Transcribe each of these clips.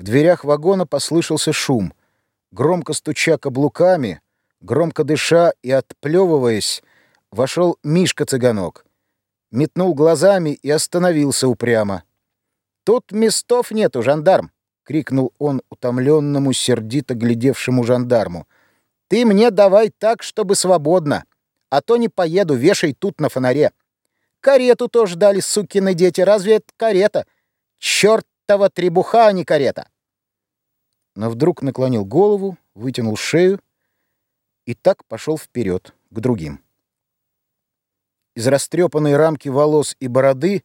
В дверях вагона послышался шум. Громко стуча каблуками, громко дыша и отплевываясь, вошел Мишка-цыганок. Метнул глазами и остановился упрямо. «Тут местов нету, жандарм!» — крикнул он утомленному, сердито глядевшему жандарму. «Ты мне давай так, чтобы свободно, а то не поеду, вешай тут на фонаре. Карету тоже дали, сукины дети, разве это карета? Чёртова требуха, а не карета!» Но вдруг наклонил голову, вытянул шею и так пошел вперед к другим. Из растрепанной рамки волос и бороды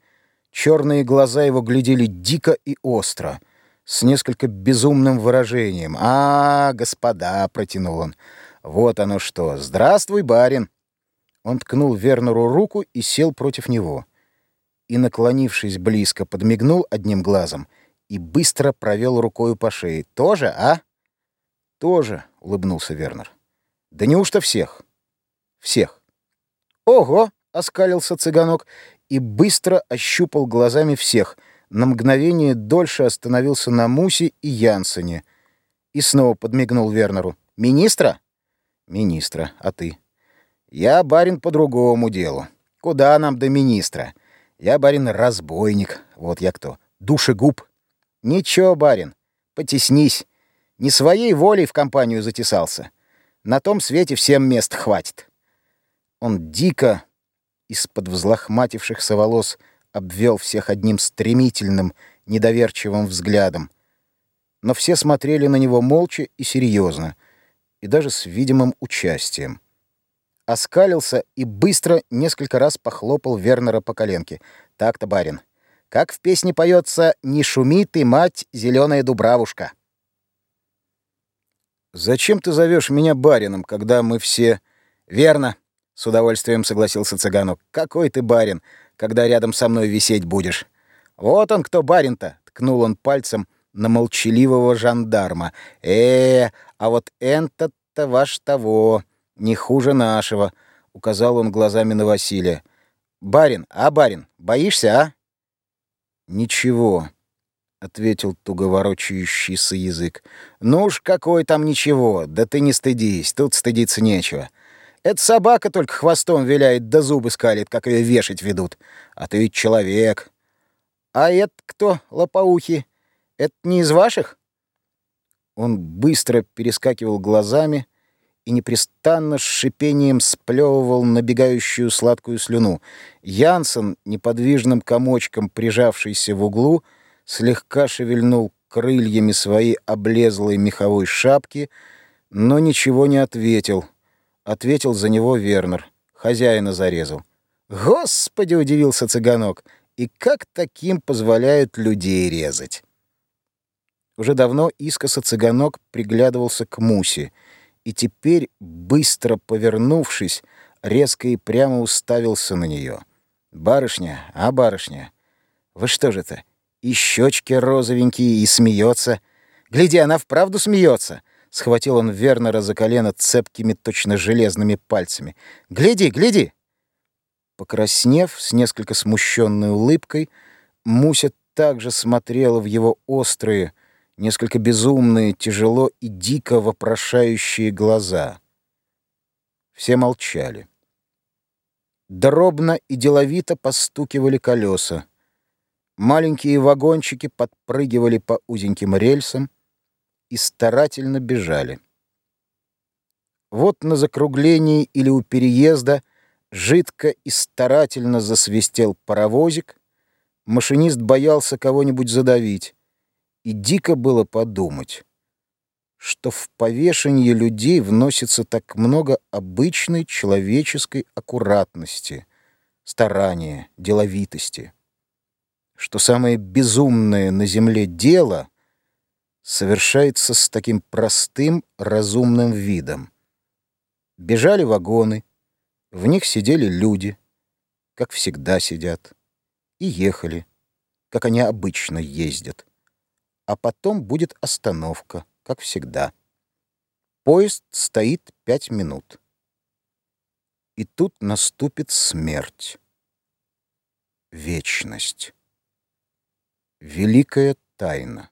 черные глаза его глядели дико и остро, с несколько безумным выражением. «А, господа!» — протянул он. «Вот оно что! Здравствуй, барин!» Он ткнул Вернеру руку и сел против него. И, наклонившись близко, подмигнул одним глазом и быстро провел рукою по шее. «Тоже, а?» «Тоже», — улыбнулся Вернер. «Да неужто всех?» «Всех». «Ого!» оскалился цыганок и быстро ощупал глазами всех. На мгновение дольше остановился на Мусе и Янсене. И снова подмигнул Вернеру. «Министра?» «Министра. А ты?» «Я, барин, по другому делу. Куда нам до министра? Я, барин, разбойник. Вот я кто. Душегуб. Ничего, барин, потеснись. Не своей волей в компанию затесался. На том свете всем мест хватит». Он дико, из-под взлохматившихся волос обвел всех одним стремительным, недоверчивым взглядом. Но все смотрели на него молча и серьезно, и даже с видимым участием. Оскалился и быстро несколько раз похлопал Вернера по коленке. «Так-то, барин, как в песне поется «Не шуми ты, мать, зеленая дубравушка». «Зачем ты зовешь меня барином, когда мы все...» «Верно», с удовольствием согласился цыганок. Какой ты барин, когда рядом со мной висеть будешь? Вот он кто барин-то, ткнул он пальцем на молчаливого жандарма. Э, а вот этот-то ваш того, не хуже нашего, указал он глазами на Василия. Барин, а барин, боишься, а? Ничего, ответил туговорочающийся язык. Ну уж какой там ничего, да ты не стыдись, тут стыдиться нечего. Эта собака только хвостом виляет, да зубы скалит, как ее вешать ведут. А ты ведь человек. А это кто, лопоухи? Это не из ваших? Он быстро перескакивал глазами и непрестанно с шипением сплевывал набегающую сладкую слюну. Янсен, неподвижным комочком прижавшийся в углу, слегка шевельнул крыльями своей облезлой меховой шапки, но ничего не ответил — ответил за него Вернер. Хозяина зарезал. «Господи!» — удивился цыганок. «И как таким позволяют людей резать?» Уже давно искоса цыганок приглядывался к Мусе, и теперь, быстро повернувшись, резко и прямо уставился на нее. «Барышня, а барышня, вы что же это, и щечки розовенькие, и смеется? Гляди, она вправду смеется!» Схватил он Вернера за колено цепкими, точно железными пальцами. «Гляди, гляди!» Покраснев, с несколько смущенной улыбкой, Муся также смотрела в его острые, несколько безумные, тяжело и дико вопрошающие глаза. Все молчали. Дробно и деловито постукивали колеса. Маленькие вагончики подпрыгивали по узеньким рельсам, и старательно бежали. Вот на закруглении или у переезда жидко и старательно засвистел паровозик, машинист боялся кого-нибудь задавить, и дико было подумать, что в повешение людей вносится так много обычной человеческой аккуратности, старания, деловитости, что самое безумное на земле дело — совершается с таким простым, разумным видом. Бежали вагоны, в них сидели люди, как всегда сидят, и ехали, как они обычно ездят. А потом будет остановка, как всегда. Поезд стоит пять минут. И тут наступит смерть. Вечность. Великая тайна.